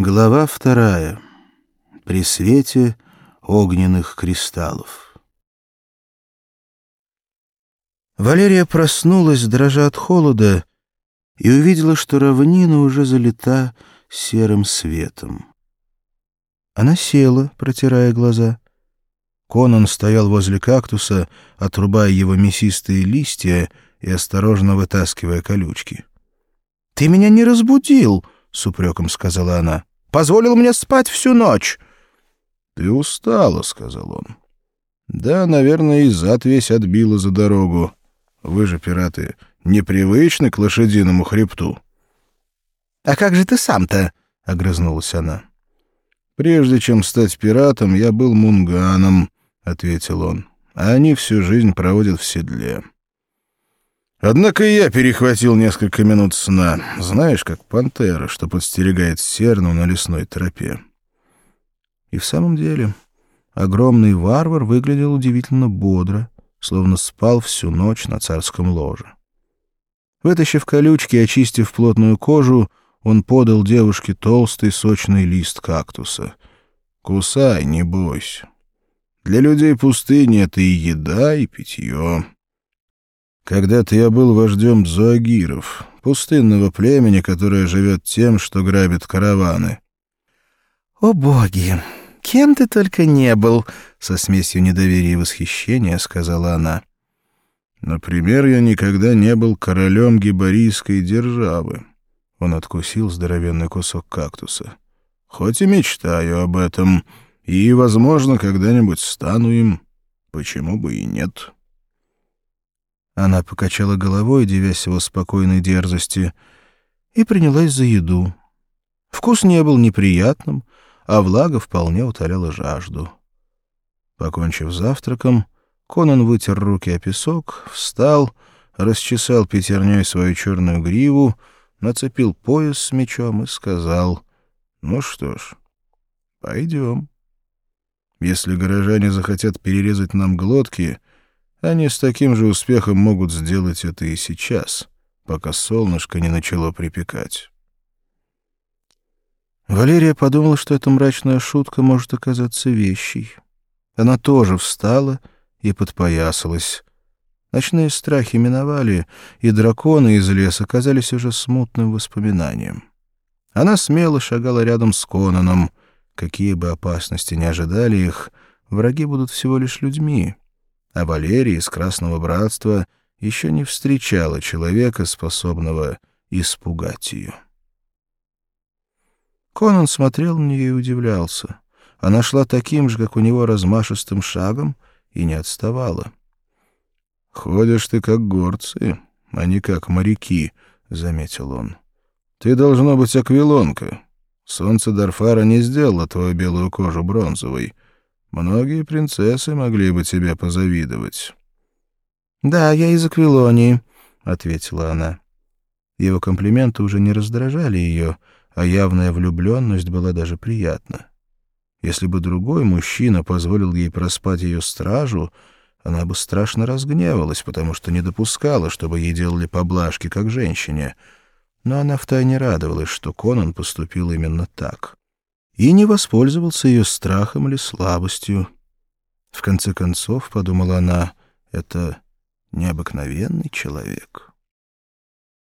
Глава вторая. При свете огненных кристаллов. Валерия проснулась, дрожа от холода, и увидела, что равнина уже залита серым светом. Она села, протирая глаза. Конан стоял возле кактуса, отрубая его мясистые листья и осторожно вытаскивая колючки. «Ты меня не разбудил!» — с упреком сказала она. Позволил мне спать всю ночь. — Ты устала, — сказал он. — Да, наверное, и зад весь отбила за дорогу. Вы же, пираты, непривычны к лошадиному хребту. — А как же ты сам-то? — огрызнулась она. — Прежде чем стать пиратом, я был мунганом, — ответил он. — А они всю жизнь проводят в седле. Однако и я перехватил несколько минут сна, знаешь, как пантера, что подстерегает серну на лесной тропе. И в самом деле огромный варвар выглядел удивительно бодро, словно спал всю ночь на царском ложе. Вытащив колючки и очистив плотную кожу, он подал девушке толстый сочный лист кактуса. «Кусай, не бойся. Для людей пустыни это и еда, и питье». Когда-то я был вождем зоагиров, пустынного племени, которое живет тем, что грабит караваны. — О боги! Кем ты только не был! — со смесью недоверия и восхищения сказала она. — Например, я никогда не был королем гибарийской державы. Он откусил здоровенный кусок кактуса. — Хоть и мечтаю об этом, и, возможно, когда-нибудь стану им. Почему бы и нет? — она покачала головой, девясь его спокойной дерзости, и принялась за еду. Вкус не был неприятным, а влага вполне утоляла жажду. Покончив завтраком, Конан вытер руки о песок, встал, расчесал пятерней свою черную гриву, нацепил пояс с мечом и сказал, «Ну что ж, пойдем. Если горожане захотят перерезать нам глотки, они с таким же успехом могут сделать это и сейчас, пока солнышко не начало припекать. Валерия подумала, что эта мрачная шутка может оказаться вещей. Она тоже встала и подпоясалась. Ночные страхи миновали, и драконы из леса казались уже смутным воспоминанием. Она смело шагала рядом с Конаном. Какие бы опасности ни ожидали их, враги будут всего лишь людьми — а Валерия из Красного Братства еще не встречала человека, способного испугать ее. Конан смотрел на нее и удивлялся. Она шла таким же, как у него, размашистым шагом и не отставала. — Ходишь ты как горцы, а не как моряки, — заметил он. — Ты должна быть аквилонка. Солнце Дарфара не сделало твою белую кожу бронзовой — Многие принцессы могли бы тебе позавидовать. — Да, я из Аквилонии, — ответила она. Его комплименты уже не раздражали ее, а явная влюбленность была даже приятна. Если бы другой мужчина позволил ей проспать ее стражу, она бы страшно разгневалась, потому что не допускала, чтобы ей делали поблажки, как женщине. Но она втайне радовалась, что Конан поступил именно так и не воспользовался ее страхом или слабостью. В конце концов, — подумала она, — это необыкновенный человек.